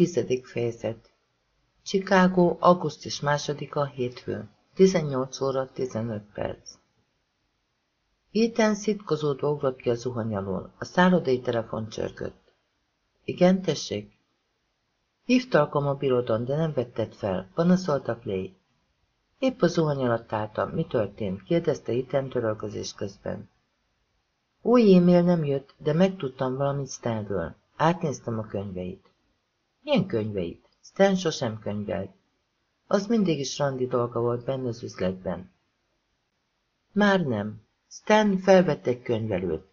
Tizedik fejezet Chicago, augusztus másodika, hétfő, 18 óra 15 perc. Ethan szitkozódva ugrott ki a zuhany. A szállodai telefon csörgött. Igen, tessék? Hívtalkom a birodon, de nem vetted fel. Panaszoltak Lé. Épp a zuhany alatt álltam. Mi történt? kérdezte Ethan törölközés közben. Új e-mail nem jött, de megtudtam valamit Stanről. Átnéztem a könyveit. Milyen könyveit? Stan sosem könyvelt. Az mindig is randi dolga volt benne az üzletben. Már nem. Stan felvett egy könyvelőt,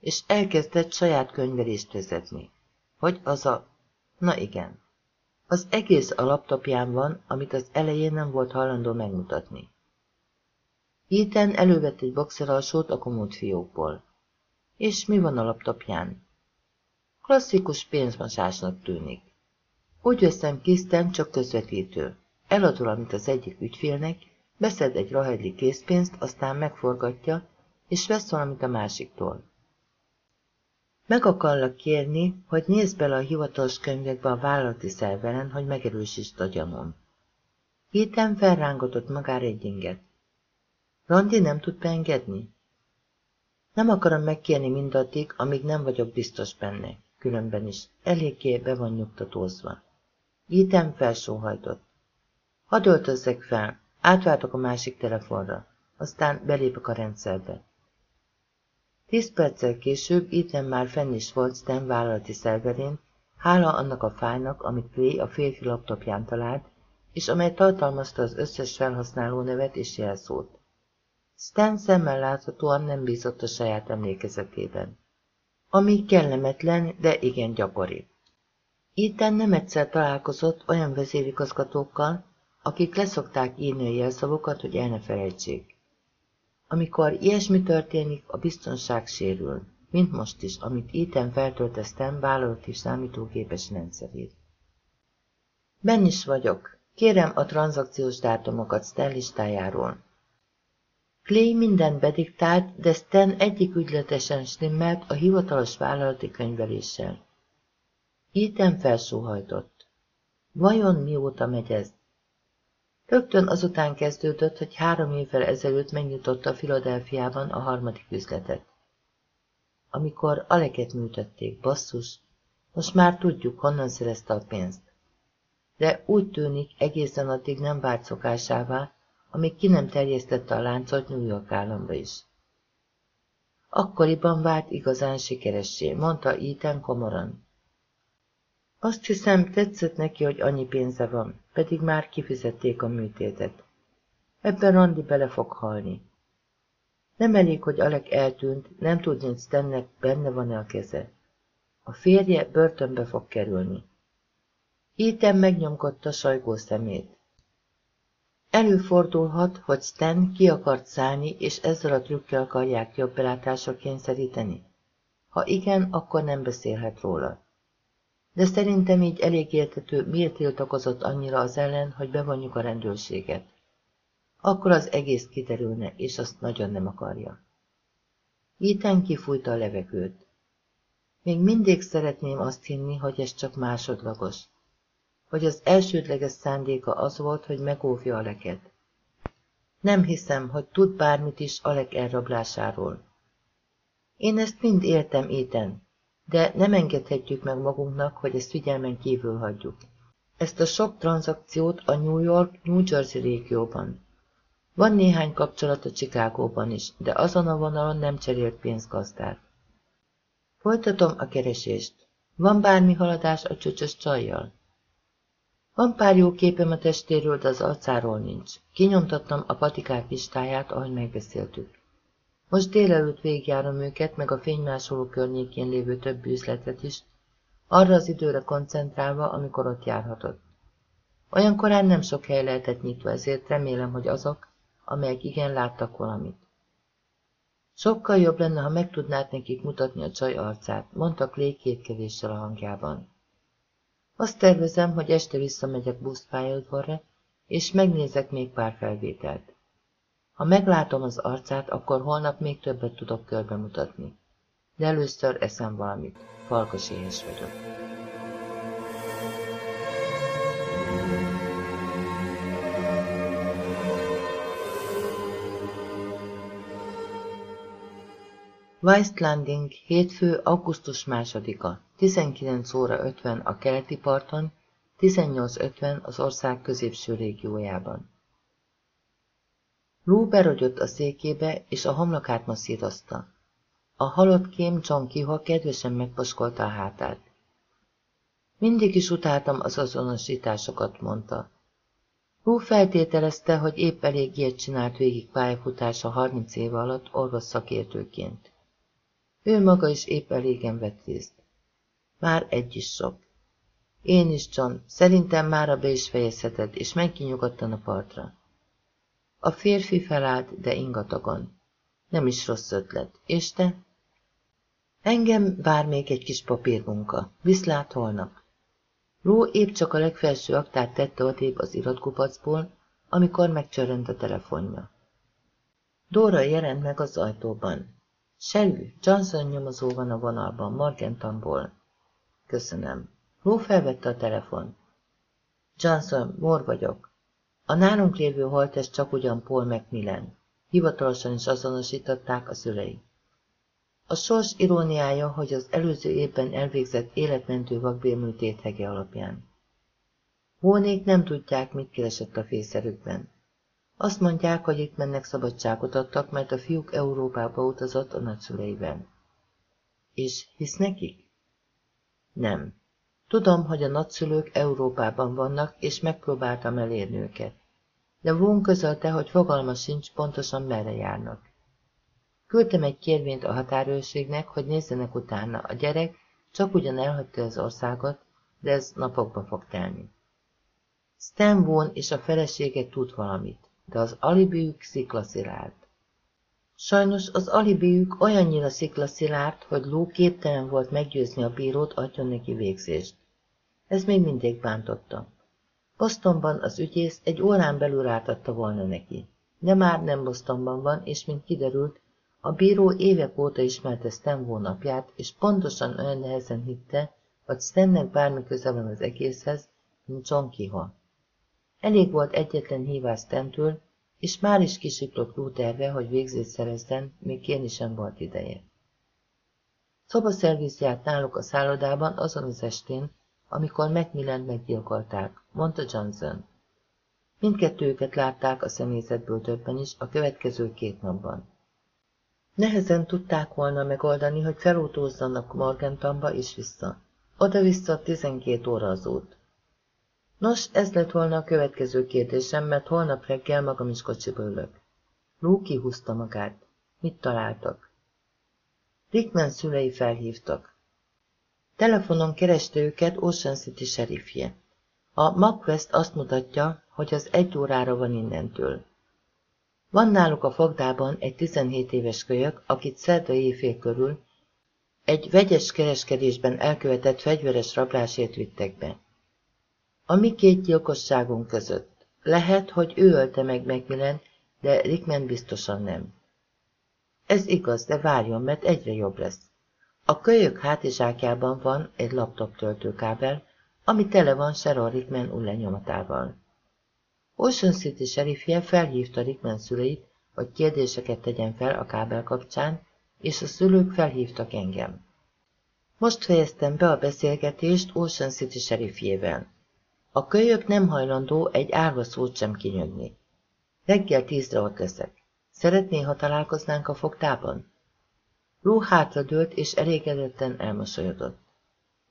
és elkezdett saját könyvelést vezetni. Hogy az a... Na igen. Az egész a laptopján van, amit az elején nem volt hajlandó megmutatni. Ethan elővett egy boxeralsót a komód fiókból. És mi van a laptopján? Klasszikus pénzmosásnak tűnik. Úgy veszem Kiszten csak közvetítő. Eladul, amit az egyik ügyfélnek, beszed egy rahedli készpénzt, aztán megforgatja, és vesz valamit a másiktól. Meg akarlak kérni, hogy nézd bele a hivatalos könyvekbe a vállalati szerveren, hogy megerősítsd a gyanúm. Héten felrángatott magára egy inget. Randi nem tud beengedni? Nem akarom megkérni mindaddig, amíg nem vagyok biztos benne, különben is eléggé be van nyugtatózva. Ethan felsóhajtott. Hadd öltözzek fel, átváltok a másik telefonra, aztán belépek a rendszerbe. Tíz perccel később Ethan már fenn is volt Stan vállalati szerverén, hála annak a fájnak, amit Clay a férfi laptopján talált, és amely tartalmazta az összes felhasználó nevet és jelszót. Stan szemmel láthatóan nem bízott a saját emlékezetében. Ami kellemetlen, de igen gyakori. Itten nem egyszer találkozott olyan vezérigazgatókkal, akik leszokták írni a jelszavokat, hogy el ne felejtsék. Amikor ilyesmi történik, a biztonság sérül, mint most is, amit Itten feltölteztem vállalati számítógépes rendszerét. Ben is vagyok. Kérem a tranzakciós dátumokat Stan listájáról. Clay mindent bediktált, de Stan egyik ügyletesen stimmelt a hivatalos vállalati könyveléssel. Ethan felsóhajtott. Vajon mióta megy ez? Rögtön azután kezdődött, hogy három évvel ezelőtt megnyitotta Filadelfiában a harmadik üzletet. Amikor Aleket műtötték, basszus, most már tudjuk, honnan szerezte a pénzt. De úgy tűnik, egészen addig nem vált szokásává, amíg ki nem terjesztette a láncot New York államba is. Akkoriban vált igazán sikeressé, mondta Ethan komoran. Azt hiszem, tetszett neki, hogy annyi pénze van, pedig már kifizették a műtétet. Ebben Randi bele fog halni. Nem elég, hogy Alek eltűnt, nem tudni, Stennek benne van-e a keze. A férje börtönbe fog kerülni. Ethan megnyomkodta sajgó szemét. Előfordulhat, hogy Stan ki akart szállni, és ezzel a trükkel akarják jobb belátásra kényszeríteni? Ha igen, akkor nem beszélhet róla. De szerintem így elég értető, miért tiltakozott annyira az ellen, hogy bevonjuk a rendőrséget. Akkor az egész kiderülne, és azt nagyon nem akarja. Ethan kifújta a levegőt. Még mindig szeretném azt hinni, hogy ez csak másodlagos hogy az elsődleges szándéka az volt, hogy megóvja Aleket. Nem hiszem, hogy tud bármit is Alek elrablásáról. Én ezt mind értem, Éten, de nem engedhetjük meg magunknak, hogy ezt figyelmen kívül hagyjuk. Ezt a sok tranzakciót a New York-New Jersey régióban. Van néhány kapcsolat a Chicagóban is, de azon a vonalon nem cserélt pénzgazdát. Folytatom a keresést. Van bármi haladás a csöcsös csajjal? Van pár jó képem a testéről, de az arcáról nincs. Kinyomtattam a patikák listáját, ahogy megbeszéltük. Most délelőtt végigjárom őket, meg a fénymásoló környékén lévő többi üzletet is, arra az időre koncentrálva, amikor ott járhatott. Olyan korán nem sok hely lehetett nyitva, ezért remélem, hogy azok, amelyek igen láttak valamit. Sokkal jobb lenne, ha meg tudnád nekik mutatni a csaj arcát, mondta Clay kétkedéssel a hangjában. Azt tervezem, hogy este visszamegyek buszpályaudvarra, és megnézek még pár felvételt. Ha meglátom az arcát, akkor holnap még többet tudok körbemutatni. De először eszem valamit. Farkas éhes vagyok. Weistlanding, hétfő, augusztus 2-a, 19 óra 50 a keleti parton, 18.50 az ország középső régiójában. Lou berogyott a székébe, és a homlokát masszírozta. A halott kém John Kiha kedvesen megpaskolta a hátát. Mindig is utáltam az azonosításokat, mondta. Hú feltételezte, hogy épp elég ilyet csinált végig pályafutása 30 év alatt orvos szakértőként. Ő maga is épp elégen vett részt. Már egy is sok. Én is, John, szerintem mára be is fejezheted, és menj ki nyugodtan a partra. A férfi felállt, de ingatagon. Nem is rossz ötlet. És te? Engem vár még egy kis papírmunka. Viszlát holnap. Ró épp csak a legfelső aktát tette odébb az iratkupacból, amikor megcsörönt a telefonja. Dóra jelent meg az ajtóban. Selű, Johnson nyomozó van a vonalban, Margentamból. Köszönöm. Ró felvette a telefon. Johnson, Mor vagyok. A nálunk lévő holtest csak ugyan Paul Macmillan. Hivatalosan is azonosították a szülei. A sors iróniája, hogy az előző évben elvégzett életmentő vakbélműtét hege alapján. Hónék nem tudják, mit keresett a fészerükben. Azt mondják, hogy itt mennek szabadságot adtak, mert a fiúk Európába utazott a nagyszüleiben. És hisz nekik? Nem. Tudom, hogy a nagyszülők Európában vannak, és megpróbáltam elérni őket. De Vón közölte, hogy fogalma sincs pontosan merre járnak. Küldtem egy kérvényt a határőrségnek, hogy nézzenek utána. A gyerek csak ugyan elhagyta az országot, de ez napokba fog telni. Stan Vaughn és a felesége tud valamit, de az alibiük sziklaszilárd. Sajnos az alibiük olyannyira sziklaszilárd, hogy Ló képtelen volt meggyőzni a bírót, adjon neki végzést. Ez még mindig bántotta. Bostonban az ügyész egy órán belül átadta volna neki. De már nem Bostonban van, és mint kiderült, a bíró évek óta ismerte Stan hónapját, és pontosan olyan nehezen hitte, hogy Stannek bármi köze van az egészhez, mint John Kiha. Elég volt egyetlen hívás Stantől, és már is kisiklott Lou terve, hogy végzést szerezzen, még kérni sem volt ideje. Szobaszerviz járt náluk a szállodában azon az estén, amikor Macmillan meggyilkolták, mondta Johnson. Mindkettőket látták a személyzetből többen is a következő két napban. Nehezen tudták volna megoldani, hogy felútózzanak Morgentamba és vissza. Oda-vissza 12 óra az út. Nos, ez lett volna a következő kérdésem, mert holnap reggel magam is kocsiba ülök. Lou kihúzta magát. Mit találtak? Rickman szülei felhívtak. Telefonon kereste őket Ocean City sheriffje. A MapQuest azt mutatja, hogy az egy órára van innentől. Van náluk a fogdában egy 17 éves kölyök, akit szerda éjfél körül egy vegyes kereskedésben elkövetett fegyveres rablásért vittek be. A mi két gyilkosságunk között. Lehet, hogy ő ölte meg Macmillan, de Rickman biztosan nem. Ez igaz, de várjon, mert egyre jobb lesz. A kölyök hátizsákjában van egy laptop töltőkábel, ami tele van Sharon Rickman ullenyomatával. Ocean City sheriffje felhívta Rickman szüleit, hogy kérdéseket tegyen fel a kábel kapcsán, és a szülők felhívtak engem. Most fejeztem be a beszélgetést Ocean City sheriffjével. A kölyök nem hajlandó egy árva szót sem kinyögni. Reggel tízre ott leszek. Szeretné, ha találkoznánk a fogtában? Ló hátradőlt és elégedetten elmosolyodott.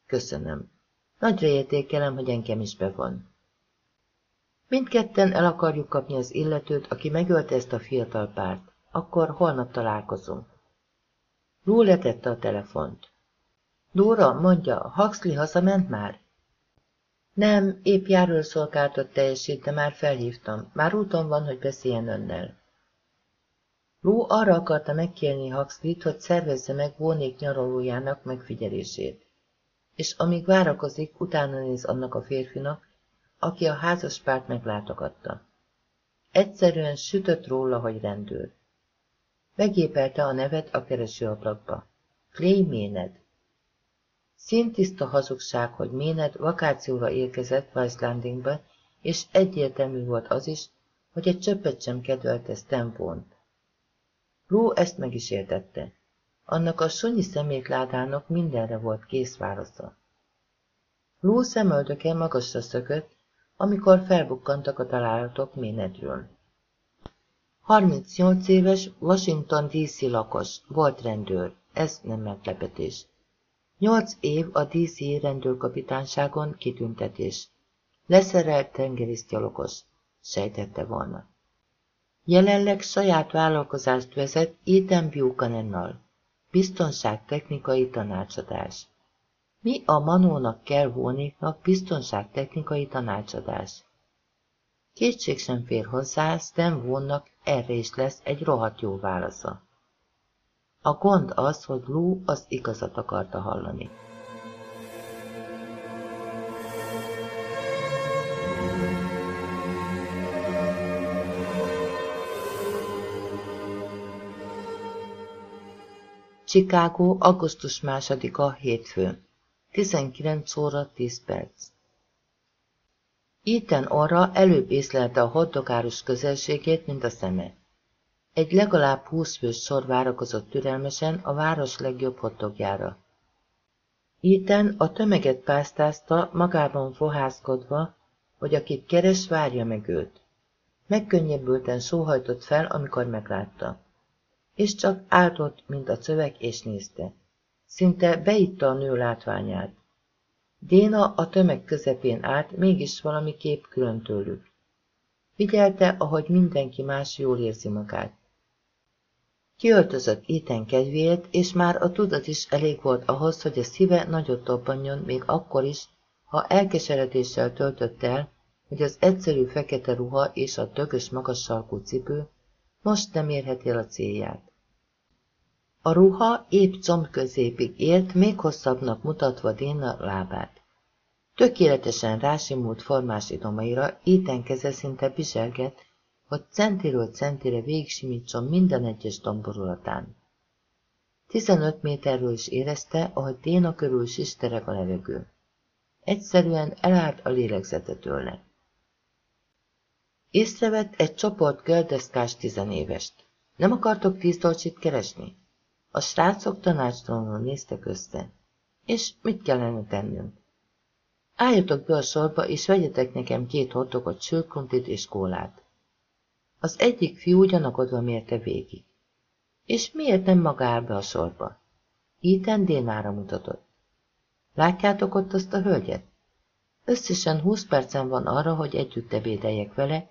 Köszönöm. Nagyra értékelem, hogy engem is bevon. Mindketten el akarjuk kapni az illetőt, aki megölte ezt a fiatal párt. Akkor holnap találkozunk. Lou letette a telefont. Dóra, mondja, Huxley hazament már? Nem, épp járószolgáltat teljesít, de már felhívtam. Már úton van, hogy beszéljen önnel. Lou arra akarta megkérni Huxley-t, hogy szervezze meg Vónék nyaralójának megfigyelését. És amíg várakozik, utána néz annak a férfinak, aki a házaspárt meglátogatta. Egyszerűen sütött róla, hogy rendőr. Megépelte a nevet a keresőablakba. Clay Méned. Szintiszta hazugság, hogy Méned vakációra érkezett Weisslandingbe, és egyértelmű volt az is, hogy egy csöppet sem kedvelte Stanford. Lou ezt meg is értette. Annak a sunyi szemétládának mindenre volt kész válasza. Lú szemöldöke magasra szökött, amikor felbukkantak a találatok ménedről. 38 éves Washington DC lakos, volt rendőr, ez nem meglepetés. Nyolc év a DC rendőrkapitányságon kitüntetés. Leszerelt tengerészgyalogos, sejtette volna. Jelenleg saját vállalkozást vezet Ethan Buchanannal. Biztonságtechnikai tanácsadás. Mi a Manónak kell volnéknak biztonságtechnikai tanácsadás? Kétség sem fér hozzá, Stan vonnak erre is lesz egy rohadt jó válasza. A gond az, hogy Lou az igazat akarta hallani. Chicago, augusztus másodika, hétfő. 19 óra 10 perc. Ethan arra előbb észlelte a hoddogárus közelségét, mint a szeme. Egy legalább húsz fős sor várakozott türelmesen a város legjobb hoddogjára. Ethan a tömeget pásztázta, magában fohászkodva, hogy akit keres, várja meg őt. Megkönnyebbülten sóhajtott fel, amikor meglátta. És csak áltott, mint a cövek, és nézte. Szinte beitta a nő látványát. Déna a tömeg közepén állt, mégis valami kép külön tőlük. Figyelte, ahogy mindenki más jól érzi magát. Kiöltözött éten kedvéért, és már a tudat is elég volt ahhoz, hogy a szíve nagyot toppanjon, még akkor is, ha elkeseredéssel töltött el, hogy az egyszerű fekete ruha és a tökös magas sarkú cipő most nem érheti el a célját. A ruha épp combközépig ért, még hosszabbnak mutatva Déna lábát. Tökéletesen rásimult formás idomaira, éten keze szinte bizselget, hogy centiről centire végsimítson minden egyes domborulatán. Tizenöt méterről is érezte, ahogy Déna körül sistereg a levegő. Egyszerűen elállt a lélegzete tőle. Észrevett egy csoport göldeszkás tizenévest. Nem akartok tíz keresni? A srácok tanácstalanul néztek össze. És mit kellene tennünk? Álljatok be a sorba, és vegyetek nekem két hotdogot, sült és kólát. Az egyik fiú gyanakodva mérte végig. És miért nem maga áll be a sorba? Ethan Dénára mutatott. Látjátok ott azt a hölgyet? Összesen húsz percen van arra, hogy együtt ebédeljek vele,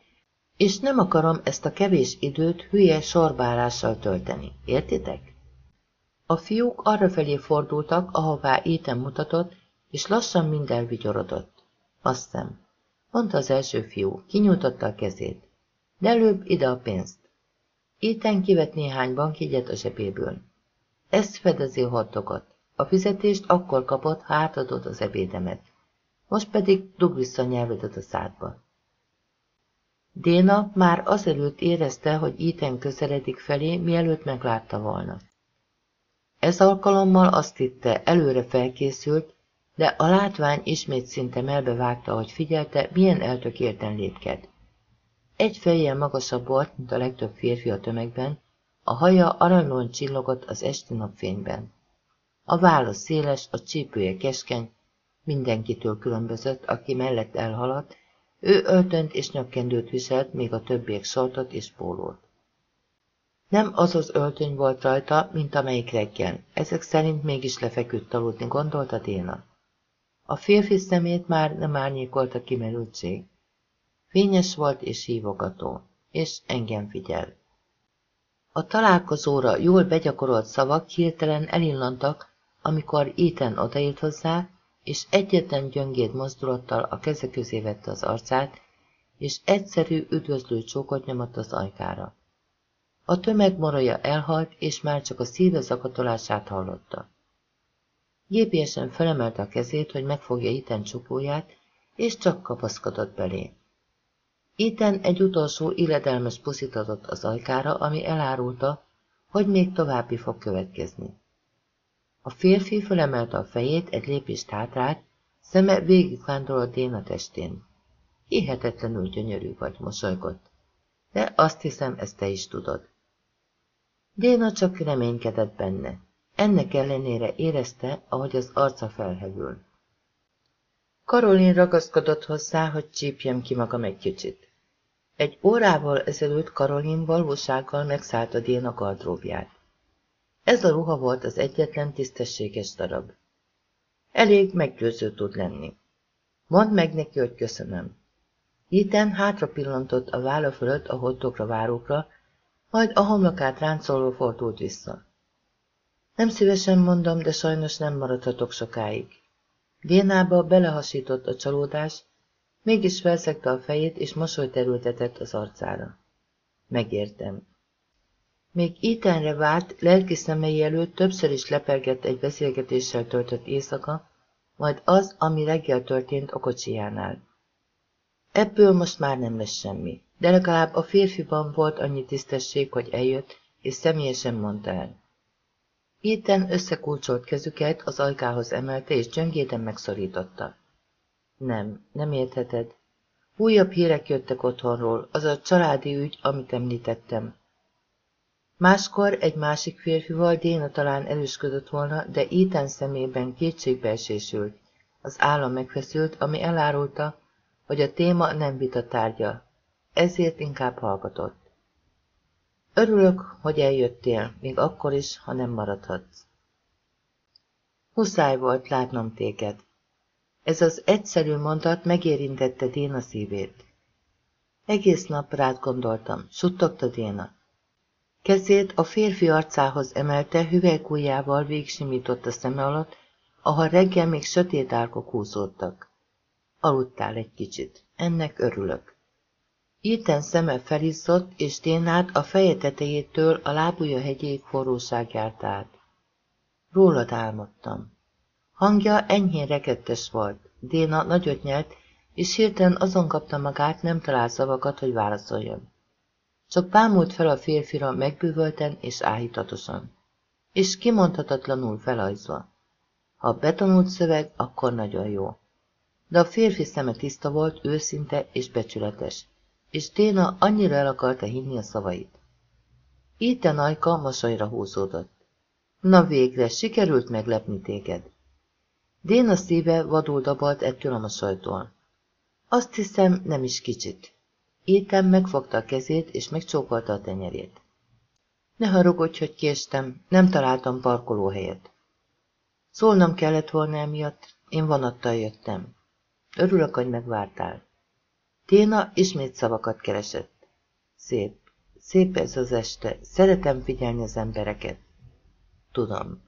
és nem akarom ezt a kevés időt hülye sorbálással tölteni. Értitek? A fiúk arrafelé fordultak, ahová Ethan mutatott, és lassan mind elvigyorodott. Azt mondta az első fiú, kinyújtotta a kezét. De előbb ide a pénzt. Ethan kivett néhány bankjegyet a zsebéből. Ezt fedezi a hotdogot. A fizetést akkor kapott, ha átadod az ebédemet. Most pedig dug vissza a nyelvedet a szádba. Déna már azelőtt érezte, hogy Ethan közeledik felé, mielőtt meglátta volna. Ez alkalommal azt hitte, előre felkészült, de a látvány ismét szinte melbevágta, hogy figyelte, milyen eltökélten lépked. Egy fejjel magasabb volt, mint a legtöbb férfi a tömegben, a haja aranylón csillogott az esti napfényben. A válasz széles, a csípője keskeny, mindenkitől különbözött, aki mellett elhaladt, ő öltönt és nyakkendőt viselt, még a többiek sortot és pólót. Nem az az öltöny volt rajta, mint amelyik reggel, ezek szerint mégis lefeküdt aludni, gondolta Déna. A férfi szemét már nem árnyékolt a kimerültség. Fényes volt és hívogató, és engem figyel. A találkozóra jól begyakorolt szavak hirtelen elillantak, amikor Ethan odaért hozzá, és egyetlen gyöngéd mozdulattal a keze közé vette az arcát, és egyszerű, üdvözlő csókot nyomott az ajkára. A tömeg moraja elhalt, és már csak a szíve zakatolását hallotta. Gépiesen felemelte a kezét, hogy megfogja Iten csupóját, és csak kapaszkodott belé. Iten egy utolsó illedelmes puszit adott az ajkára, ami elárulta, hogy még további fog következni. A férfi fölemelte a fejét, egy lépést hátrált, szeme végigvándorolt Déna testén. Hihetetlenül gyönyörű vagy, mosolygott. De azt hiszem, ezt te is tudod. Déna csak reménykedett benne. ennek ellenére érezte, ahogy az arca felhevül. Karolin ragaszkodott hozzá, hogy csípjem ki magam egy kicsit. Egy órával ezelőtt Karolin valósággal megszállta Déna gardróbját. Ez a ruha volt az egyetlen tisztességes darab. Elég meggyőző tud lenni. Mondd meg neki, hogy köszönöm. Iten hátra pillantott a válla fölött a hottokra várókra, majd a homlokát ráncoló fordult vissza. Nem szívesen mondom, de sajnos nem maradhatok sokáig. Dénába belehasított a csalódás, mégis felszegte a fejét, és mosolyt erőltetett az arcára. Megértem. Még ítenre várt, lelki szemei előtt többször is lepelgett egy beszélgetéssel töltött éjszaka, majd az, ami reggel történt a kocsijánál. Ebből most már nem lesz semmi, de legalább a férfiban volt annyi tisztesség, hogy eljött, és személyesen mondta el. Itten összekulcsolt kezüket, az ajkához emelte, és gyöngéden megszorította. Nem, nem értheted. Újabb hírek jöttek otthonról, az a családi ügy, amit említettem. Máskor egy másik férfival Déna talán erősködött volna, de Iten szemében kétségbeesésült. Az állam megfeszült, ami elárulta, hogy a téma nem vita tárgya, ezért inkább hallgatott. Örülök, hogy eljöttél, még akkor is, ha nem maradhatsz. Muszáj volt látnom téged. Ez az egyszerű mondat megérintette Déna szívét. Egész nap rád gondoltam, suttogta Déna. Kezét a férfi arcához emelte, hüvelykújjával végsimított a szeme alatt, ahol reggel még sötét árkok húzódtak. Aludtál egy kicsit. Ennek örülök. Iten szeme felizzott, és Dénát a feje tetejétől a lábúja hegyéig forróság járt át. Rólad álmodtam. Hangja enyhén rekettes volt. Déna nagyot nyelt, és hirtelen azon kapta magát, nem talál szavakat, hogy válaszoljon. Csak bámult fel a férfira megbűvölten és áhítatosan. És kimondhatatlanul felajzva. Ha betanult szöveg, akkor nagyon jó de a férfi szeme tiszta volt, őszinte és becsületes, és Téna annyira el akarta hinni a szavait. Itten ajka mosolyra húzódott. Na végre, sikerült meglepni téged. Déna szíve vadul dabalt ettől a mosolytól. Azt hiszem, nem is kicsit. Étem megfogta a kezét, és megcsókolta a tenyerét. Ne haragudj, hogy késtem, nem találtam parkolóhelyet. Szólnom kellett volna emiatt, én vonattal jöttem. Örülök, hogy megvártál. Téna ismét szavakat keresett. Szép, szép ez az este, szeretem figyelni az embereket. Tudom.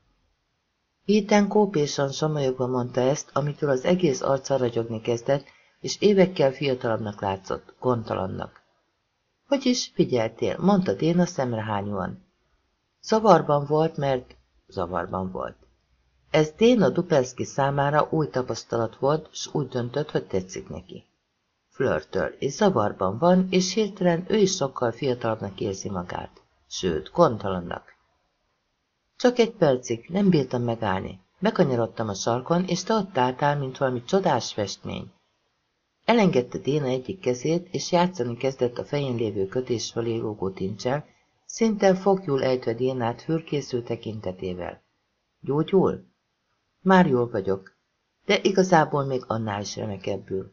Ethan kópésan somolyogva mondta ezt, amitől az egész arca ragyogni kezdett, és évekkel fiatalabbnak látszott, gondtalannak. Hogy is figyeltél, mondta Déna szemrehányúan. Zavarban volt, mert zavarban volt. Ez Déna Dupelszki számára új tapasztalat volt, s úgy döntött, hogy tetszik neki. Flörtöl, és zavarban van, és hirtelen ő is sokkal fiatalabbnak érzi magát. Sőt, gondtalannak. Csak egy percig, nem bírtam megállni. Bekanyarodtam a sarkon, és te ott álltál, mint valami csodás festmény. Elengedte Déna egyik kezét, és játszani kezdett a fején lévő kötés fölé lógó tincsel, szinte fogjul ejtve Dénát fürkésző tekintetével. Gyógyul? Már jól vagyok, de igazából még annál is remekebbül.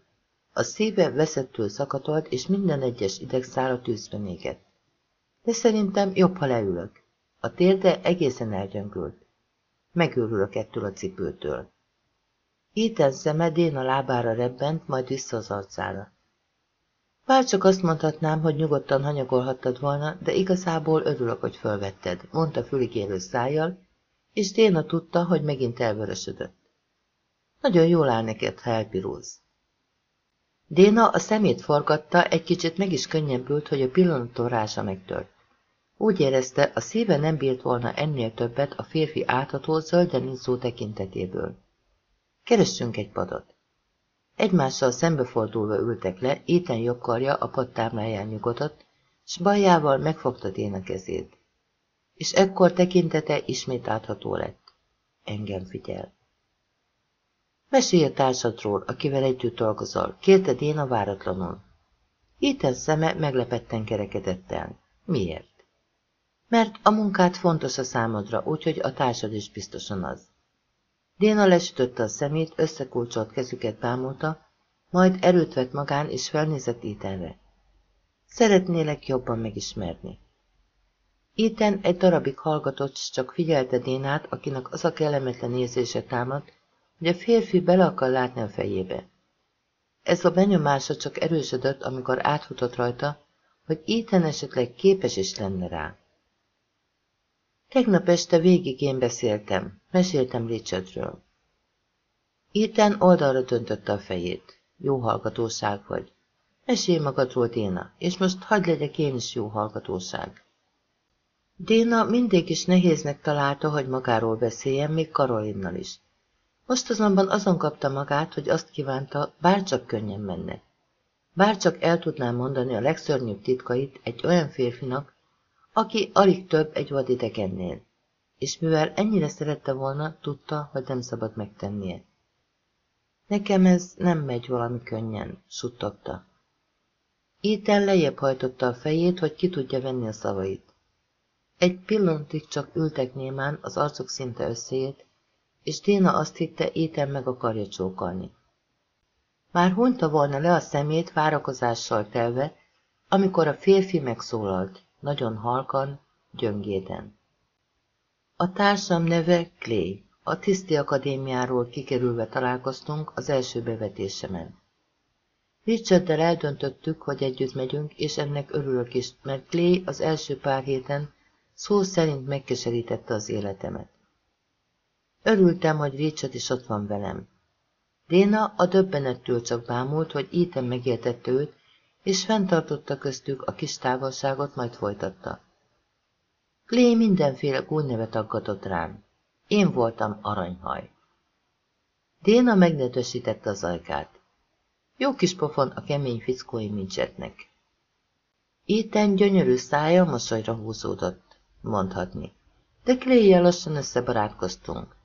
A szíve veszettől szakatolt, és minden egyes idegszála tűzbe égett. De szerintem jobb, ha leülök. A térde egészen elgyöngült. Megőrülök ettől a cipőtől. Éten szeme Déna lábára rebbent, majd vissza az arcára. Bár csak azt mondhatnám, hogy nyugodtan hanyagolhattad volna, de igazából örülök, hogy fölvetted, mondta füligérő szájjal, és Déna tudta, hogy megint elvörösödött. Nagyon jól áll neked, ha elpirulsz. Déna a szemét forgatta, egy kicsit meg is könnyebbült, hogy a pillanattól rása megtört. Úgy érezte, a szíve nem bírt volna ennél többet a férfi átható zölden tekintetéből. Keressünk egy padot. Egymással szembefordulva ültek le, éten jogkarja a pad támláján nyugodott, s bajjával megfogta Déna kezét és ekkor tekintete ismét átható lett. Engem figyel. Mesélj a társadról, akivel együtt dolgozol, kérte Déna váratlanul. Ethan szeme meglepetten kerekedett el. Miért? Mert a munkát fontos a számodra, úgyhogy a társad is biztosan az. Déna lesütötte a szemét, összekulcsolt kezüket bámulta, majd erőt vett magán és felnézett Ethanre. Szeretnélek jobban megismerni. Ethan egy darabig hallgatott, csak figyelte Dénát, akinek az a kellemetlen érzése támadt, hogy a férfi bele akar látni a fejébe. Ez a benyomása csak erősödött, amikor átfutott rajta, hogy Ethan esetleg képes is lenne rá. Tegnap este végig én beszéltem, meséltem Richardről. Ethan oldalra döntötte a fejét. Jó hallgatóság vagy. Mesélj magadról, Déna, és most hagyd legyek én is jó hallgatóság. Déna mindig is nehéznek találta, hogy magáról beszéljen, még Karolinnal is. Most azonban azon kapta magát, hogy azt kívánta, bárcsak könnyen menne. Bárcsak el tudná mondani a legszörnyűbb titkait egy olyan férfinak, aki alig több egy vadidegennél, és mivel ennyire szerette volna, tudta, hogy nem szabad megtennie. Nekem ez nem megy valami könnyen, suttogta. Ethan lejjebb hajtotta a fejét, hogy ki tudja venni a szavait. Egy pillanatig csak ültek némán, az arcok szinte összeért, és Déna azt hitte, Ethan meg akarja csókolni. Már hunyta volna le a szemét várakozással telve, amikor a férfi megszólalt, nagyon halkan, gyöngéden. A társam neve Clay. A tiszti akadémiáról kikerülve találkoztunk az első bevetésemen. Richarddel eldöntöttük, hogy együtt megyünk, és ennek örülök is, mert Clay az első pár héten szó szerint megkeserítette az életemet. Örültem, hogy Richard is ott van velem. Déna a döbbenettől csak bámult, hogy Ethan megértette őt, és fenntartotta köztük a kis távolságot, majd folytatta. Clay mindenféle nevet aggatott rám. Én voltam aranyhaj. Déna megnedvesítette az ajkát. Jó kis pofon a kemény fickói mincsetnek. Éten gyönyörű szája mosolyra húzódott, mondhatni. De clay lassan összebarátkoztunk.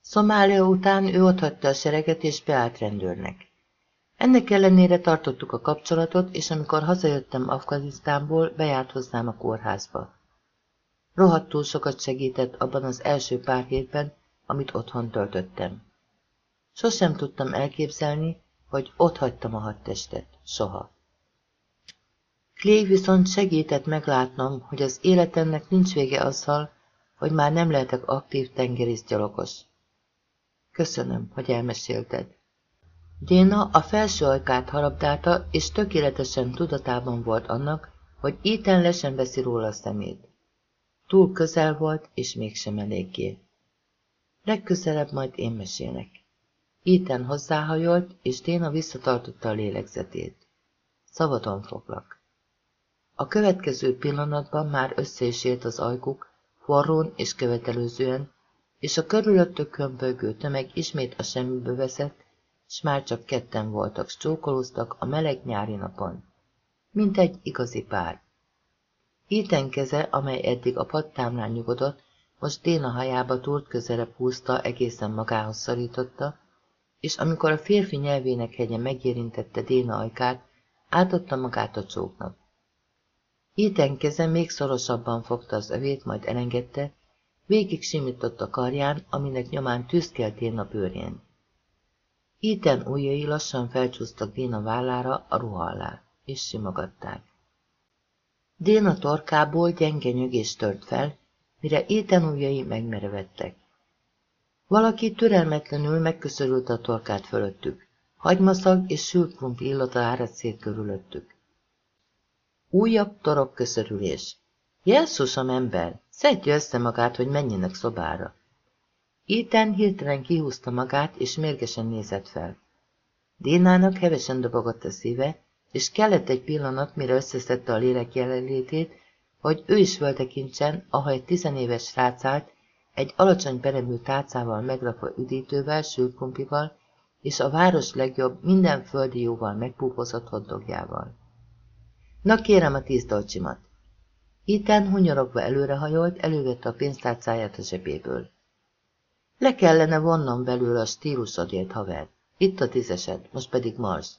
Szomália után ő otthagyta a sereget és beállt rendőrnek. Ennek ellenére tartottuk a kapcsolatot, és amikor hazajöttem Afganisztánból, bejárt hozzám a kórházba. Rohadtul sokat segített abban az első pár hétben, amit otthon töltöttem. Sosem tudtam elképzelni, hogy ott hagytam a hadtestet. Soha. Clay viszont segített meglátnom, hogy az életemnek nincs vége azzal, hogy már nem lehetek aktív tengerészgyalogos. Köszönöm, hogy elmesélted. Déna a felső ajkát harabdálta, és tökéletesen tudatában volt annak, hogy Ethan le sem veszi róla a szemét. Túl közel volt, és mégsem eléggé. Legközelebb majd én mesélnek. Ethan hozzáhajolt, és Déna visszatartotta a lélegzetét. Szabadon foglak. A következő pillanatban már össze is ért az ajkuk, forrón és követelőzően, és a körülöttük kömbölgő tömeg ismét a semmibe veszett, s már csak ketten voltak, s csókolóztak a meleg nyári napon. Mint egy igazi pár. Héten keze, amely eddig a padtámlán nyugodott, most Déna hajába túrt közelebb húzta, egészen magához szorította, és amikor a férfi nyelvének hegye megérintette Déna ajkát, átadta magát a csóknak. Héten keze még szorosabban fogta az övét, majd elengedte, végig simított a karján, aminek nyomán tűzkelt a bőrjén. Iten ujjai lassan felcsúsztak Déna vállára a ruha alá, és simogatták. Déna torkából gyenge nyögés tört fel, mire Éten ujjai megmerevettek. Valaki türelmetlenül megköszörült a torkát fölöttük. Hagymaszag és sült krumpli illata árad szét körülöttük. Újabb torok köszörülés. Jelszusom ember, szedje össze magát, hogy menjenek szobára. Ethan hirtelen kihúzta magát, és mérgesen nézett fel. Dénának hevesen dobogott a szíve, és kellett egy pillanat, mire összeszedte a lélek jelenlétét, hogy ő is föltekintsen, ahol egy tizenéves srác egy alacsony peremű tálcával megrakva üdítővel, sülkumpival, és a város legjobb, minden földi jóval megpúpozott hoddogjával. Na kérem a tíz dolcsimat! Ethan hunyorogva előrehajolt, elővette a pénztárcáját a zsebéből. Le kellene vonnom belőle a stílusodért, haver. Itt a tízesed, most pedig Mars.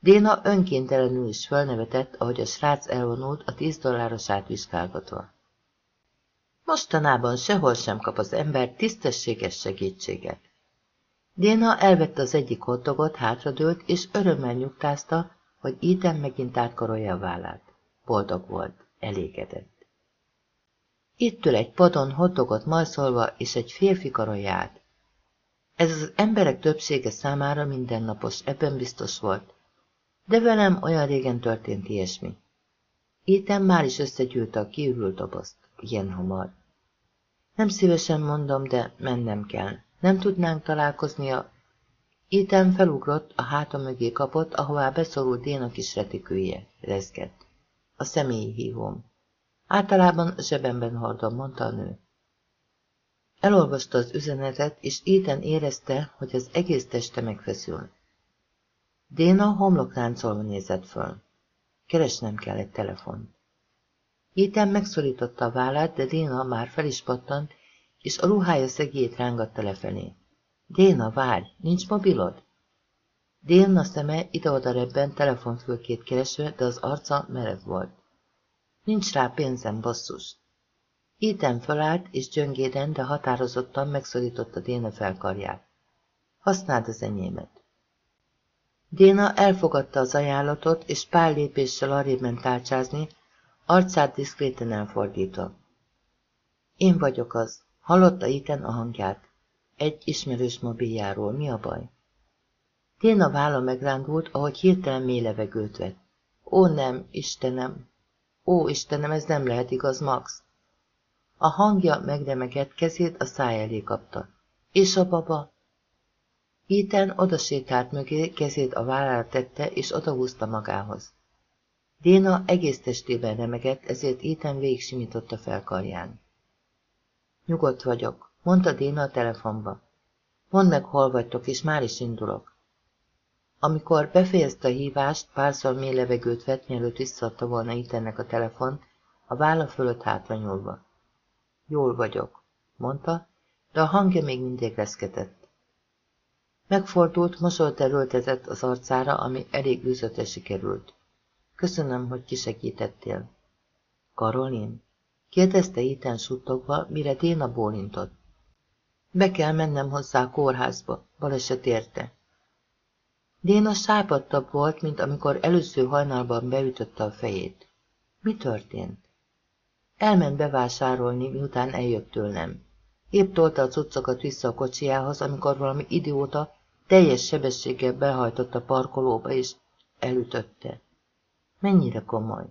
Déna önkéntelenül is fölnevetett, ahogy a srác elvonult a tíz dollárosát vizsgálgatva. Mostanában sehol sem kap az ember tisztességes segítséget. Déna elvette az egyik hotdogot, hátradőlt, és örömmel nyugtázta, hogy Ethan megint átkarolja a vállát. Boldog volt, elégedett. Itt ül egy padon hotdogot majszolva, és egy férfi karolja át. Ez az emberek többsége számára mindennapos, ebben biztos volt. De velem olyan régen történt ilyesmi. Ethan már is összegyűlte a kiürült dobozt. Ilyen hamar. Nem szívesen mondom, de mennem kell. Nem tudnánk találkozni a... Ethan felugrott, a háta mögé kapott, ahová beszorult Déna kis retikője. Rezgett. A személyi hívom. Általában zsebemben hordom, mondta a nő. Elolvasta az üzenetet, és Ethan érezte, hogy az egész teste megfeszül. Déna homlokláncolva nézett föl. Keresnem kell egy telefont. Ethan megszorította a vállát, de Déna már fel is pattant, és a ruhája szegélyét rángatta lefelé. Déna, várj, nincs mobilod? Déna szeme ide-oda rebben telefonfülkét keresve, de az arca merev volt. Nincs rá pénzem, basszus. Ethan fölállt, és gyöngéden, de határozottan megszorította Déna felkarját. Használd az enyémet. Déna elfogadta az ajánlatot, és pár lépéssel arrébb ment tárcsázni, arcát diszkréten elfordítva. Én vagyok az. Hallotta Iten a hangját. Egy ismerős mobiljáról. Mi a baj? Déna válla megrándult, ahogy hirtelen mély levegőt vett. Ó, nem, Istenem! Ó, Istenem, ez nem lehet igaz, Max! A hangja megremegett, kezét a száj elé kapta. És a baba? Ethan odasétált mögé, kezét a vállára tette, és odahúzta magához. Déna egész testében remegett, ezért Ethan végig simította fel karján. Nyugodt vagyok, mondta Déna a telefonba. Mondd meg, hol vagytok, és már is indulok. Amikor befejezte a hívást, párszor mély levegőt vett, mielőtt visszaadta volna Ethannek a telefont, a válla fölött hátra nyúlva. Jól vagyok, mondta, de a hangja még mindig reszketett. Megfordult, mosolyt erőltetett az arcára, ami elég lűzötre sikerült. Köszönöm, hogy kisegítettél. Karolin? kérdezte Ethan suttogva, mire Déna bólintott. Be kell mennem hozzá a kórházba, baleset érte. Déna sápadtabb volt, mint amikor először hajnalban beütötte a fejét. Mi történt? Elment bevásárolni, miután eljött tőlem. Épp tolta a cuccokat vissza a kocsiához, amikor valami idióta teljes sebességgel behajtott a parkolóba, és elütötte. Mennyire komoly?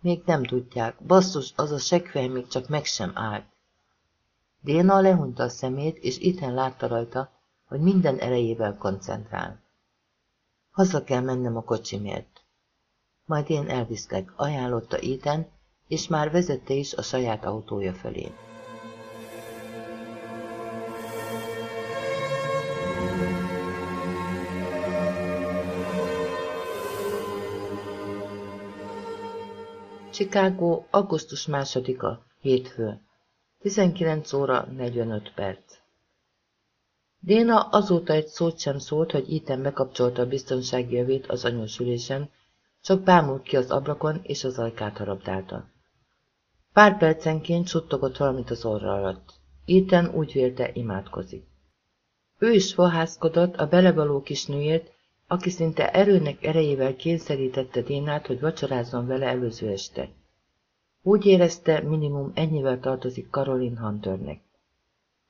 Még nem tudják. Basszus, az a segfej még csak meg sem állt. Déna lehunta a szemét, és itten látta rajta, hogy minden erejével koncentrál. Haza kell mennem a kocsimért. Majd én elviszlek, ajánlotta Iten, és már vezette is a saját autója felé. Chicago, augusztus másodika, hétfő. 19 óra 45 perc. Déna azóta egy szót sem szólt, hogy Iten bekapcsolta a biztonsági jövét az anyósülésen, csak bámult ki az ablakon, és az ajkát harabdálta. Pár percenként suttogott valamit az orra alatt. Iten úgy vélte, imádkozik. Ő is fohászkodott a belevaló kis nőért, aki szinte erőnek erejével kényszerítette Dénát, hogy vacsorázzon vele előző este. Úgy érezte, minimum ennyivel tartozik Caroline Hunternek.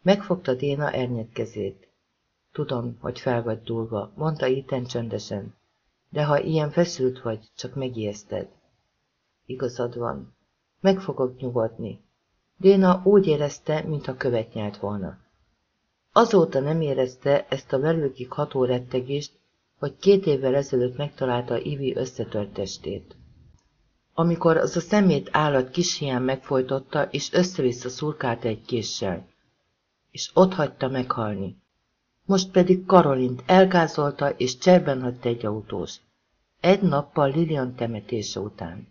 Megfogta Déna ernyet kezét. Tudom, hogy fel vagy dúlva, mondta Ethan csendesen. De ha ilyen feszült vagy, csak megijeszted. Igazad van. Meg fogok nyugodni. Déna úgy érezte, mintha követ nyelt volna. Azóta nem érezte ezt a velőkig ható rettegést, hogy két évvel ezelőtt megtalálta Ivi összetört testét. Amikor az a szemét állat kis hián megfojtotta, és össze-vissza szurkálta egy késsel, és ott hagyta meghalni. Most pedig Karolint elgázolta, és cserben hagyta egy autós. Egy nappal Lilian temetése után.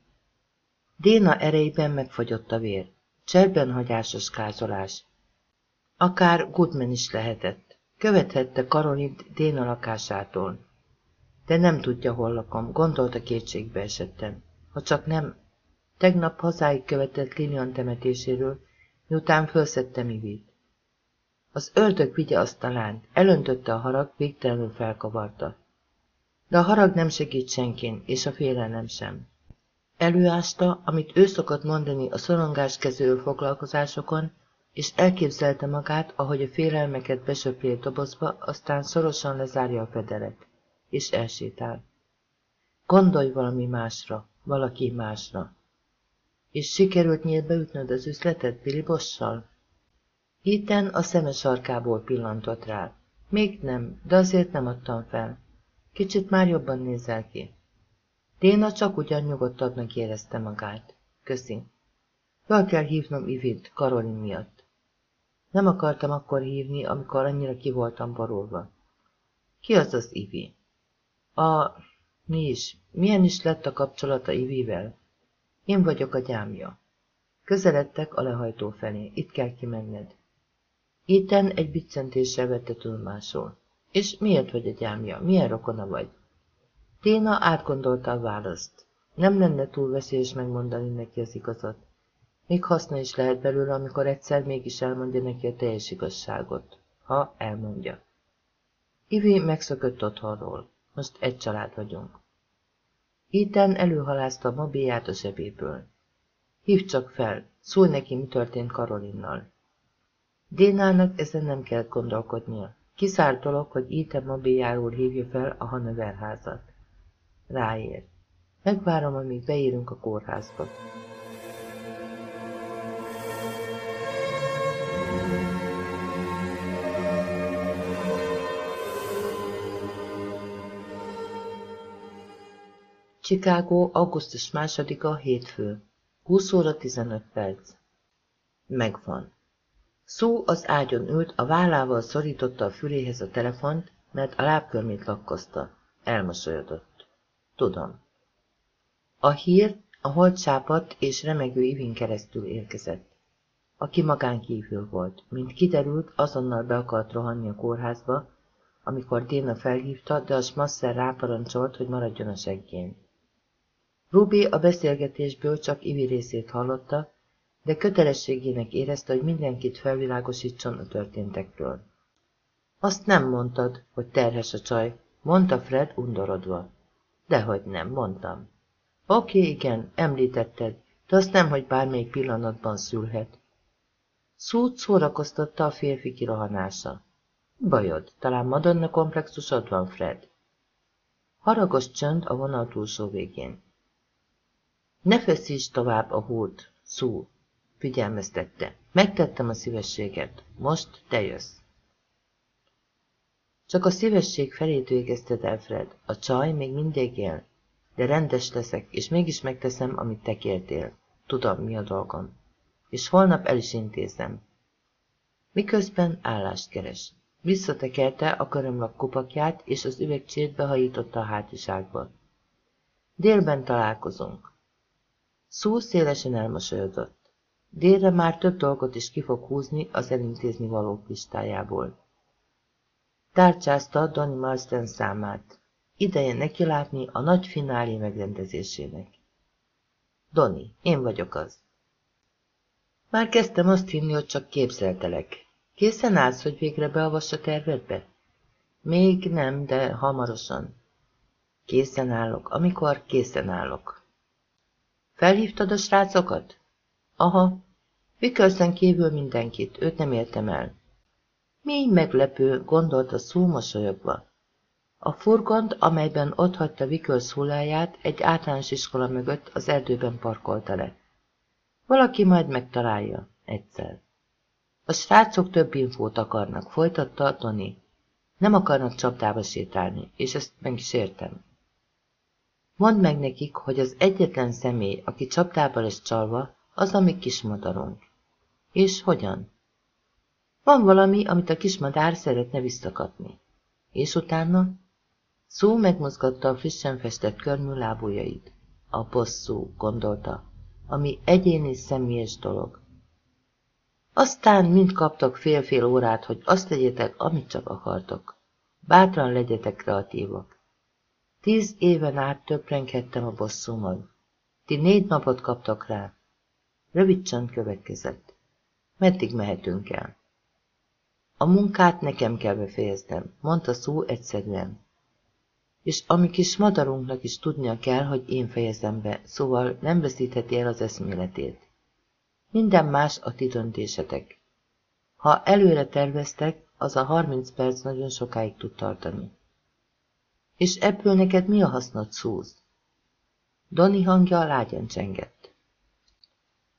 Déna erejében megfagyott a vér. Cserben hagyásos gázolás. Akár Goodman is lehetett. Követhette Karolint Déna lakásától. De nem tudja, hol lakom, gondolta kétségbe esetten. Ha csak nem... Tegnap hazáig követett Lilian temetéséről, miután fölszedtem Ivit. Az ördög vigye azt a elöntötte a harag, végtelenül felkavarta. De a harag nem segít senkin, és a félelem sem. Előásta, amit ő szokott mondani a szorongás kező foglalkozásokon, és elképzelte magát, ahogy a félelmeket a dobozba, aztán szorosan lezárja a federet, és elsétál. Gondolj valami másra, valaki másra. És sikerült nyílbe ütnöd az üzletet Billy Bossal? Itten a szeme sarkából pillantott rá. Még nem, de azért nem adtam fel. Kicsit már jobban nézel ki. Déna csak ugyan nyugodtabbnak érezte magát. Köszi. Fel kell hívnom Ivit, Karolin miatt. Nem akartam akkor hívni, amikor annyira ki voltam borulva. Ki az az Ivi? A... Mi is? Milyen is lett a kapcsolata Ivivel? Én vagyok a gyámja. Közeledtek a lehajtó felé. Itt kell kimenned. Itten egy biccentéssel vette tudomásul. És miért vagy a gyámja? Milyen rokona vagy? Téna átgondolta a választ. Nem lenne túl veszélyes megmondani neki az igazat. Még haszna is lehet belőle, amikor egyszer mégis elmondja neki a teljes igazságot. Ha elmondja. Ivi megszökött otthonról. Most egy család vagyunk. Iten előhalázta a mobilját a zsebéből. Hívd csak fel, szólj neki, mi történt Karolinnal. Dénának ezen nem kell gondolkodnia. Kiszárt dolog, hogy Iten mobiljáról hívja fel a Hanover házat. Ráér. Megvárom, amíg beírunk a kórházba. Chicago, augusztus másodika, hétfő. 20 óra 15 perc. Megvan. Szó az ágyon ült, a vállával szorította a füléhez a telefont, mert a lábkörmét lakkozta. Elmosolyodott. Tudom. A hír a holdsápat és remegő ivin keresztül érkezett. Aki magán kívül volt. Mint kiderült, azonnal be akart rohanni a kórházba, amikor Déna felhívta, de a smasszer ráparancsolt, hogy maradjon a seggén. Ruby a beszélgetésből csak Ivi részét hallotta, de kötelességének érezte, hogy mindenkit felvilágosítson a történtekről. Azt nem mondtad, hogy terhes a csaj, mondta Fred undorodva. Dehogy nem, mondtam. Oké, igen, említetted, de azt nem, hogy bármelyik pillanatban szülhet. Szút szórakoztatta a férfi kirohanása. Bajod, talán Madonna komplexusod van, Fred. Haragos csönd a vonal túlsó végén. Ne feszíts tovább a húrt, szú, figyelmeztette. Megtettem a szívességet, most te jössz. Csak a szívesség felét végezted el, Fred. A csaj még mindig él, de rendes leszek, és mégis megteszem, amit te kértél. Tudom, mi a dolgom. És holnap el is intézem. Miközben állást keres. Visszatekerte a körömlak kupakját, és az üvegcsét behajította a hátiságba. Délben találkozunk. Szó szélesen elmosolyodott. Délre már több dolgot is ki fog húzni az elintézni való listájából. Tárcsázta Donny Marsden számát. Ideje neki látni a nagy finálé megrendezésének. Donny, én vagyok az. Már kezdtem azt hinni, hogy csak képzeltelek. Készen állsz, hogy végre beavass a tervedbe? Még nem, de hamarosan. Készen állok, amikor készen állok. Felhívtad a srácokat? Aha. Vickers kívül mindenkit, őt nem értem el. Mi meglepő, gondolta szó mosolyogva. A furgont, amelyben otthagyta Vickers hulláját, egy általános iskola mögött az erdőben parkolta le. Valaki majd megtalálja, egyszer. A srácok több infót akarnak, folytatta Tony. Nem akarnak csapdába sétálni, és ezt meg is értem. Mondd meg nekik, hogy az egyetlen személy, aki csapdába lesz csalva, az a mi kismadarunk. És hogyan? Van valami, amit a kismadár szeretne visszakapni. És utána? Szó megmozgatta a frissen festett körmű. A bosszú, gondolta, ami egyéni személyes dolog. Aztán mind kaptak fél-fél órát, hogy azt tegyétek, amit csak akartok. Bátran legyetek kreatívak. Tíz éven át töprenghettem a bosszúmon. Ti négy napot kaptak rá. Rövid csend következett. Meddig mehetünk el? A munkát nekem kell befejeznem, mondta szó egyszerűen. És ami kis madarunknak is tudnia kell, hogy én fejezem be, szóval nem veszítheti el az eszméletét. Minden más a ti döntésetek. Ha előre terveztek, az a harminc perc nagyon sokáig tud tartani. És ebből neked mi a hasznod, Szúz? Doni hangja lágyan csengett.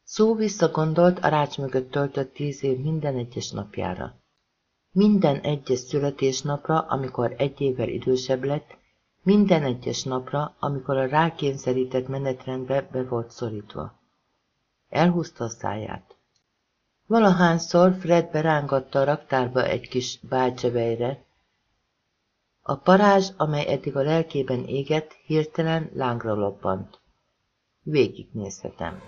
Szó visszagondolt a rács mögött töltött tíz év minden egyes napjára. Minden egyes születésnapra, amikor egy évvel idősebb lett, minden egyes napra, amikor a rákényszerített menetrendbe be volt szorítva. Elhúzta a száját. Valahányszor Fred berángatta a raktárba egy kis bácsevejre. A parázs, amely eddig a lelkében égett, hirtelen lángra lobbant. Végignézhetem.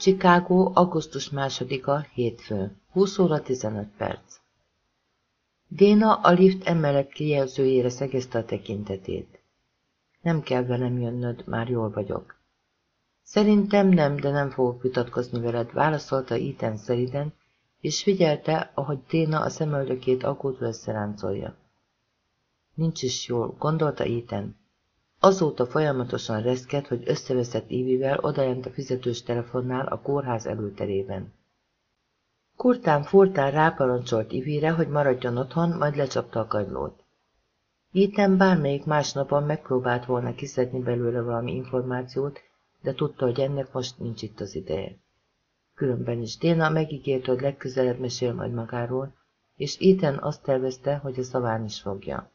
Chicago, augusztus másodika, hétfő, 20 óra 15 perc. Déna a lift emelet kijelzőjére szegezte a tekintetét. Nem kell velem jönnöd, már jól vagyok. Szerintem nem, de nem fogok vitatkozni veled, válaszolta Ethan szeriden, és figyelte, ahogy Déna a szemöldökét aggódva összeráncolja. Nincs is jól, gondolta Ethan. Azóta folyamatosan reszket, hogy összeveszett Ivivel odajent a fizetős telefonnál a kórház előterében. Kurtán furtán ráparancsolt Ivire, hogy maradjon otthon, majd lecsapta a kagylót. Ethan bármelyik más napon megpróbált volna kiszedni belőle valami információt, de tudta, hogy ennek most nincs itt az ideje. Különben is Déna megígért, hogy legközelebb mesél majd magáról, és Ethan azt tervezte, hogy a szaván is fogja.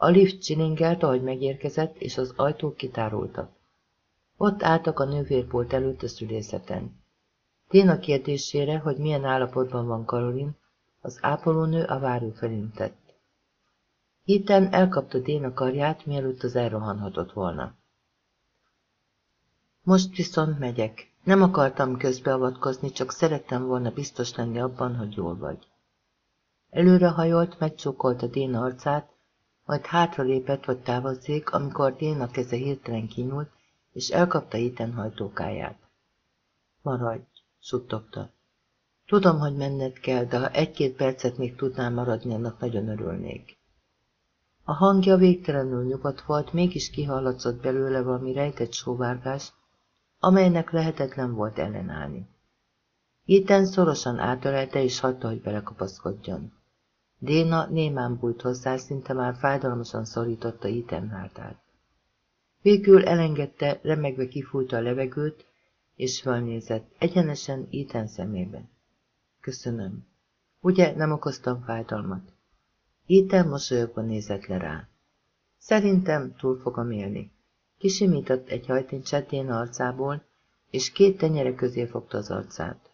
A lift csilingelt, ahogy megérkezett, és az ajtók kitárultak. Ott álltak a nővérpult előtt a szülészeten. Téna kérdésére, hogy milyen állapotban van Karolin, az ápolónő a váró felintett. Ethan elkapta Déna karját, mielőtt az elrohanhatott volna. Most viszont megyek. Nem akartam közbeavatkozni, csak szerettem volna biztos lenni abban, hogy jól vagy. Előrehajolt, megcsókolta Déna arcát, majd hátralépett, hogy távozzék, amikor Déna keze hirtelen kinyúlt, és elkapta Iten hajtókáját. Maradj, suttogta. Tudom, hogy menned kell, de ha egy-két percet még tudnál maradni, annak nagyon örülnék. A hangja végtelenül nyugodt volt, mégis kihallatszott belőle valami rejtett sóvárgás, amelynek lehetetlen volt ellenállni. Iten szorosan átölelte és hagyta, hogy belekapaszkodjon. Déna némán bújt hozzá, szinte már fájdalmasan szorította Iten hátát. Végül elengedte, remegve kifújta a levegőt, és fölnézett, egyenesen Iten szemébe. Köszönöm. Ugye nem okoztam fájdalmat? Iten mosolyogva nézett le rá. Szerintem túl fogom élni. Kisimított egy hajtincset Déna arcából, és két tenyere közé fogta az arcát.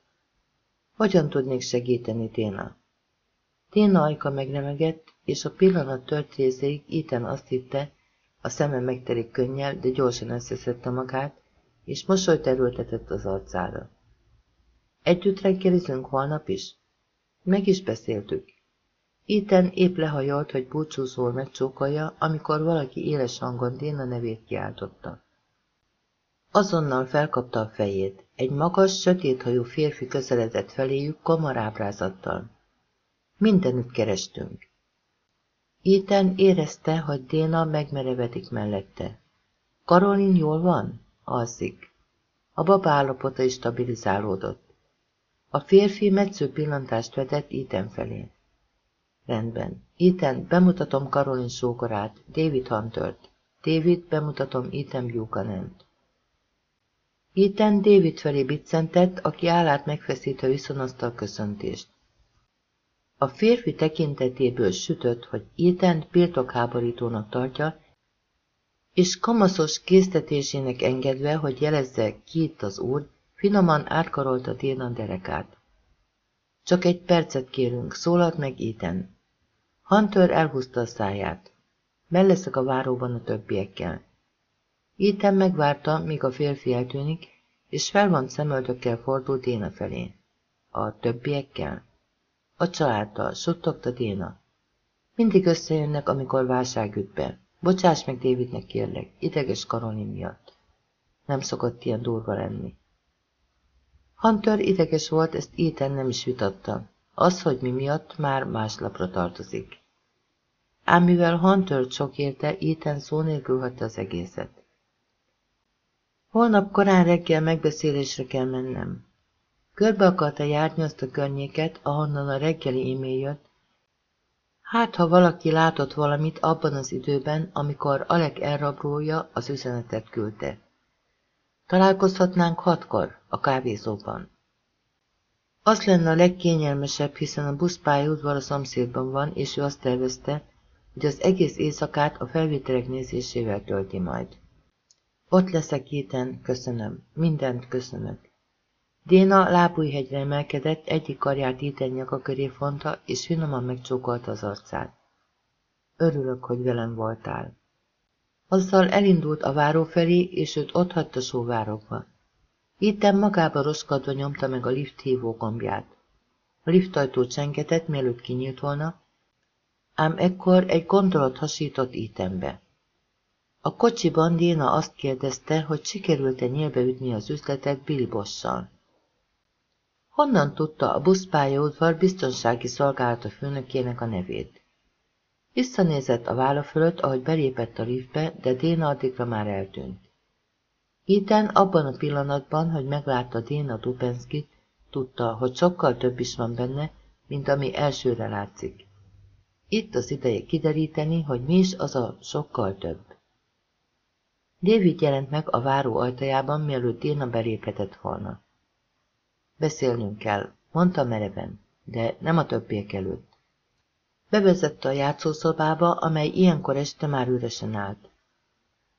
Hogyan tudnék segíteni, Déna? Téna ajka megremegett, és a pillanat tört részéig Iten azt hitte, a szeme megtelik könnyel, de gyorsan összeszedte magát, és mosolyt erőltetett az arcára. Együtt reggelizünk holnap is? Meg is beszéltük. Iten épp lehajolt, hogy búcsúzól megcsókolja, amikor valaki éles hangon Déna nevét kiáltotta. Azonnal felkapta a fejét. Egy magas, sötéthajú férfi közeledett feléjük kamarábrázattal. Mindenütt kerestünk. Ethan érezte, hogy Déna megmerevedik mellette. Karolin jól van? Alszik. A baba állapota is stabilizálódott. A férfi metsző pillantást vetett Ethan felé. Rendben. Ethan, bemutatom Karolin sógorát, David Huntert. David, bemutatom Ethan Buchanan-t. Ethan David felé biccentett, aki állát megfeszítve viszonozta a köszöntést. A férfi tekintetéből sütött, hogy Ethan birtokháborítónak tartja, és kamaszos késztetésének engedve, hogy jelezze ki itt az úr, finoman átkarolta Ténan derekát. Csak egy percet kérünk, szólalt meg Ethan. Hunter elhúzta a száját. Melleszek a váróban a többiekkel. Ethan megvárta, míg a férfi eltűnik, és felvont szemöldökkel fordult Déna felé. A többiekkel? A családdal, suttogta Déna. Mindig összejönnek, amikor válság üt. Bocsáss meg Davidnek kérlek, ideges Karolin miatt. Nem szokott ilyen durva lenni. Hunter ideges volt, ezt Ethan nem is vitatta. Az, hogy mi miatt, már más lapra tartozik. Ám mivel Hunter sok érte, Ethan szó nélkül hagyta az egészet. Holnap korán reggel megbeszélésre kell mennem. Körbe akarta járni azt a környéket, ahonnan a reggeli e-mail jött, Hát, ha valaki látott valamit abban az időben, amikor Alek elrablója az üzenetet küldte. Találkozhatnánk hatkor a kávézóban. Az lenne a legkényelmesebb, hiszen a buszpályaudvar a szomszédban van, és ő azt tervezte, hogy az egész éjszakát a felvételek nézésével tölti majd. Ott leszek héten, köszönöm, mindent köszönök. Déna lábújhegyre emelkedett, egyik karját Iten nyaka köré fonta, és finoman megcsókolta az arcát. Örülök, hogy velem voltál. Azzal elindult a váró felé, és őt ott hagyta sóvárokba. Itten magába roskadva nyomta meg a lift hívó gombját. A liftajtó csengetett, mielőtt kinyílt volna, ám ekkor egy gondolat hasított Itembe. A kocsiban Déna azt kérdezte, hogy sikerült-e nyílbeütni az üzletet Billy Bosszal. Honnan tudta a buszpályaudvar biztonsági szolgálata főnökének a nevét? Visszanézett a válla fölött, ahogy belépett a liftbe, de Déna addigra már eltűnt. Itten abban a pillanatban, hogy meglátta Déna Dupenskit, tudta, hogy sokkal több is van benne, mint ami elsőre látszik. Itt az ideje kideríteni, hogy mi is az a sokkal több. David jelent meg a váró ajtajában, mielőtt Déna beléphetett volna. Beszélnünk kell, mondta mereven, de nem a többiek előtt. Bevezette a játszószobába, amely ilyenkor este már üresen állt.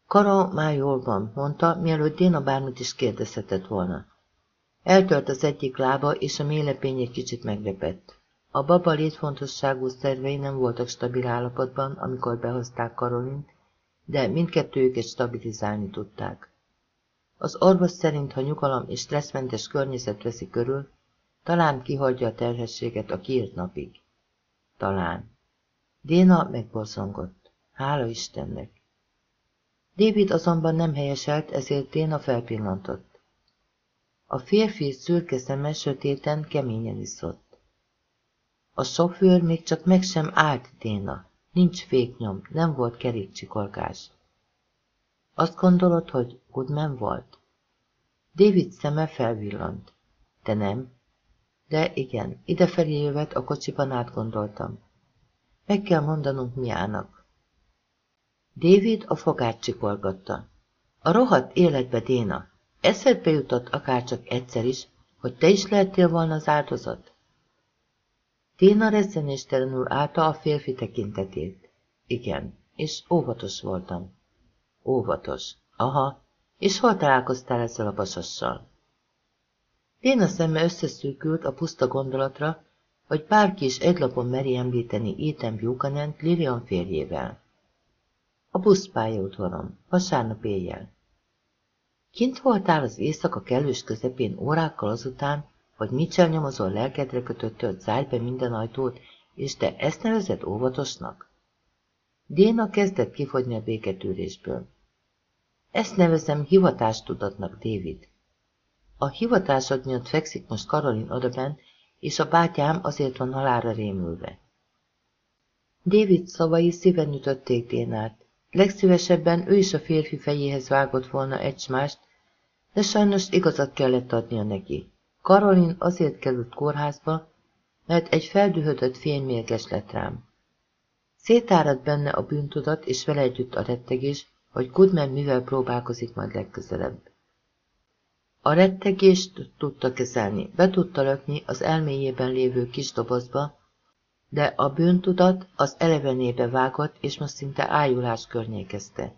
Kara már jól van, mondta, mielőtt Déna bármit is kérdezhetett volna. Eltört az egyik lába, és a mélepény egy kicsit meglepett. A baba létfontosságú szervei nem voltak stabil állapotban, amikor behozták Karolint, de mindkettőjüket stabilizálni tudták. Az orvos szerint, ha nyugalom és stresszmentes környezet veszi körül, talán kihagyja a terhességet a kiírt napig. Talán. Déna megborzongott. Hála Istennek. David azonban nem helyeselt, ezért Déna felpillantott. A férfi szürke szeme sötéten, keményen iszott. A sofőr még csak meg sem állt Déna. Nincs féknyom, nem volt kerékcsikorgás. Azt gondolod, hogy Goodman volt? David szeme felvillant. De nem. De igen, idefelé jövet a kocsiban átgondoltam. Meg kell mondanunk Miának. David a fogát csikorgatta. A rohadt életbe, Déna. Eszedbe jutott akárcsak egyszer is, hogy te is lehettél volna az áldozat? Déna rezzenéstelenül állta a férfi tekintetét. Igen, és óvatos voltam. Óvatos. Aha, és hol találkoztál ezzel a basassal? Déna szeme összeszűkült a puszta gondolatra, hogy bárki is egy lapon meri említeni Ethan Buchanan Lilian férjével. A buszpályaudvaron, vasárnap éjjel. Kint voltál az éjszaka kellős közepén órákkal azután, hogy Mitchell nyomozó lelkedre kötötte, hogy zárj be minden ajtót, és te ezt nevezed óvatosnak? Déna kezdett kifogyni a béketűrésből. Ezt nevezem hivatástudatnak, David. A hivatásod miatt fekszik most Karolin odaben, és a bátyám azért van halára rémülve. David szavai szíven ütötték Dénát. Legszívesebben ő is a férfi fejéhez vágott volna egymást, de sajnos igazat kellett adnia neki. Karolin azért került kórházba, mert egy feldühödött fény mérges lett rám. Szétárad benne a bűntudat, és vele együtt a rettegés, hogy Goodman mivel próbálkozik majd legközelebb. A rettegést tudta kezelni, be tudta lökni az elméjében lévő kis dobozba, de a bűntudat az elevenébe vágott, és most szinte ájulás környékezte.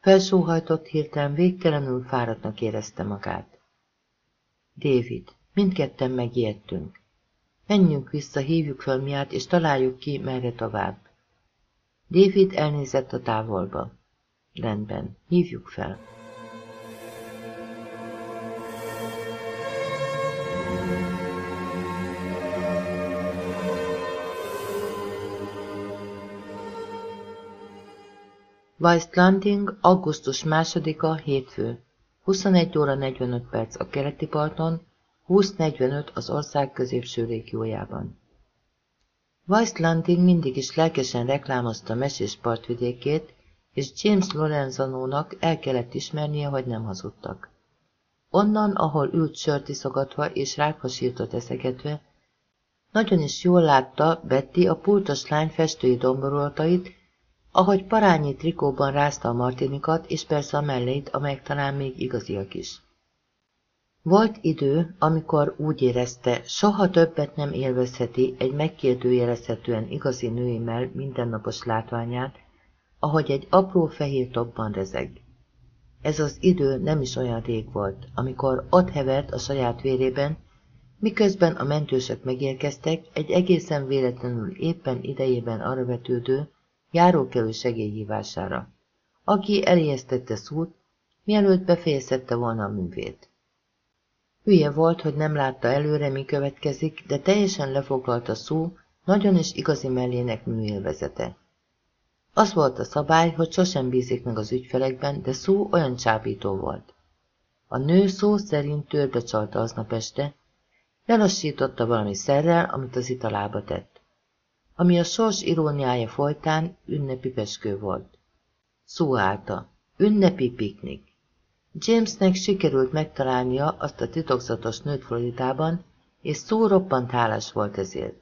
Felsóhajtott hirtelen végtelenül fáradtnak érezte magát. David, mindketten megijedtünk. Menjünk vissza, hívjuk fel miát, és találjuk ki, merre tovább. David elnézett a távolba. Rendben, hívjuk fel. Weisslanding, augusztus 2-a, hétfő. 21 óra 45 perc a keleti parton, 20.45 az ország középső régiójában. Weisslanding mindig is lelkesen reklámozta mesés partvidékét, és James Lorenzanónak el kellett ismernie, hogy nem hazudtak. Onnan, ahol ült sört iszogatva és rákhasírtot eszegetve, nagyon is jól látta Betty a pultos lány festői domborolatait, ahogy parányi trikóban rázta a martinikat, és persze a mellét, amelyek talán még igaziak is. Volt idő, amikor úgy érezte, soha többet nem élvezheti egy megkérdőjelezhetően igazi nőimmel mindennapos látványát, ahogy egy apró fehér tokban rezeg. Ez az idő nem is olyan rég volt, amikor ott hevert a saját vérében, miközben a mentősök megérkeztek egy egészen véletlenül éppen idejében arra vetődő, járókelő segélyhívására, aki elijesztette szút, mielőtt befejezette volna a művét. Hülye volt, hogy nem látta előre, mi következik, de teljesen lefoglalta szó, nagyon is igazi mellének műélvezete. Az volt a szabály, hogy sosem bízik meg az ügyfelekben, de szó olyan csábító volt. A nő szó szerint törbe csalta aznap este, lelassította valami szerrel, amit az italába tett. Ami a sors iróniája folytán ünnepi peskő volt. Szó állta. Ünnepi piknik. Jamesnek sikerült megtalálnia azt a titokzatos nőt Floridában, és szó roppant hálás volt ezért.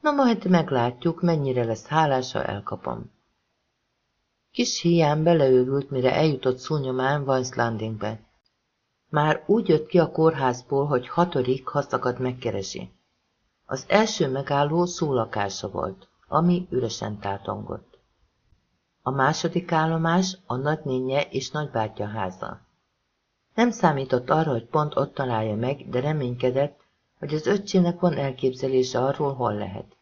Na majd meglátjuk, mennyire lesz hálása, elkapom. Kis hián beleőrült, mire eljutott szúnyomán Vance Landingbe. Már úgy jött ki a kórházból, hogy hatodik haszakad megkeresi. Az első megálló szólakása volt, ami üresen tátongott. A második állomás a nagynénye és nagybátyja háza. Nem számított arra, hogy pont ott találja meg, de reménykedett, hogy az öccsének van elképzelése arról, hol lehet.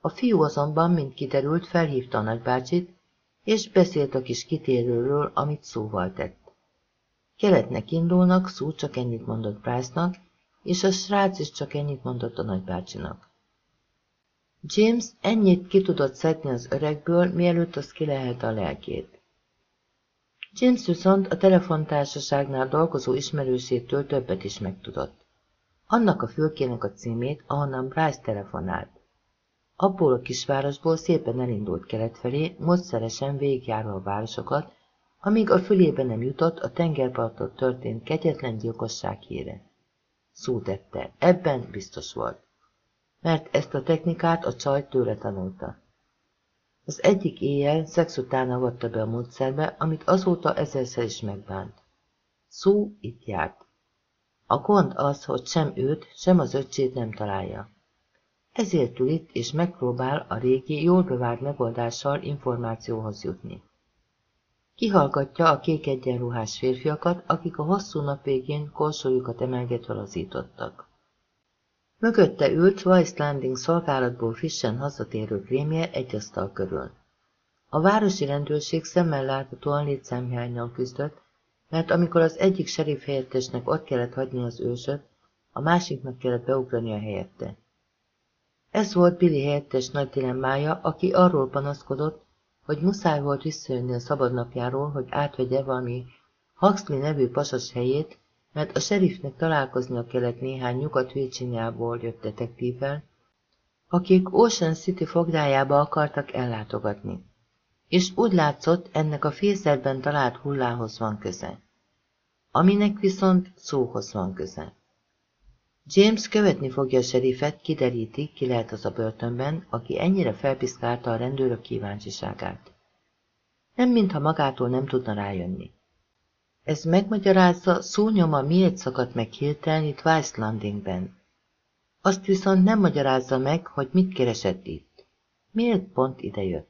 A fiú azonban, mint kiderült, felhívta a nagybácsit, és beszélt a kis kitérőről, amit szóval tett. Keletnek indulnak, szó csak ennyit mondott Bryce-nak, és a srác is csak ennyit mondott a nagybácsinak. James ennyit ki tudott szedni az öregből, mielőtt az kilehelte a lelkét. James viszont a telefontársaságnál dolgozó ismerősétől többet is megtudott. Annak a fülkének a címét, ahonnan Bryce telefonált. Abból a kisvárosból szépen elindult kelet felé, módszeresen végigjárva a városokat, amíg a fülébe nem jutott a tengerparton történt kegyetlen gyilkosság híre. Szó tette, ebben biztos volt. Mert ezt a technikát a csaj tőle tanulta. Az egyik éjjel szex után avatta be a módszerbe, amit azóta ezerszer is megbánt. Szó itt járt. A gond az, hogy sem őt, sem az öccsét nem találja. Ezért ül itt, és megpróbál a régi, jól bevált megoldással információhoz jutni. Kihallgatja a kék egyenruhás férfiakat, akik a hosszú nap végén korsójukat emelgetve lazítottak. Mögötte ült Weiss Landing szolgálatból frissen hazatérő krémje egy asztal körül. A városi rendőrség szemmel láthatóan létszámhiánynal küzdött, mert amikor az egyik serif helyettesnek ott kellett hagyni az ősöt, a másiknak kellett beugrani a helyette. Ez volt Billy helyettes nagy dilemmája, aki arról panaszkodott, hogy muszáj volt visszajönni a szabadnapjáról, hogy átvegye valami Huxley nevű pasas helyét, mert a serifnek találkoznia kellett néhány nyugat Virginiából jött detektívvel, akik Ocean City fogdájába akartak ellátogatni. És úgy látszott, ennek a fészerben talált hullához van köze. Aminek viszont szóhoz van köze. James követni fogja a serifet, kideríti, ki lehet az a börtönben, aki ennyire felpiszkálta a rendőrök kíváncsiságát. Nem mintha magától nem tudna rájönni. Ez megmagyarázza, szónyoma miért szakadt meg hirtelen itt Weiss Landingben. Azt viszont nem magyarázza meg, hogy mit keresett itt. Miért pont idejött?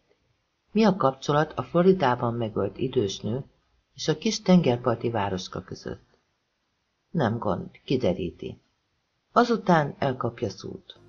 Mi a kapcsolat a Floridában megölt idős nő és a kis tengerparti városka között? Nem gond, kideríti. Azután elkapja szót.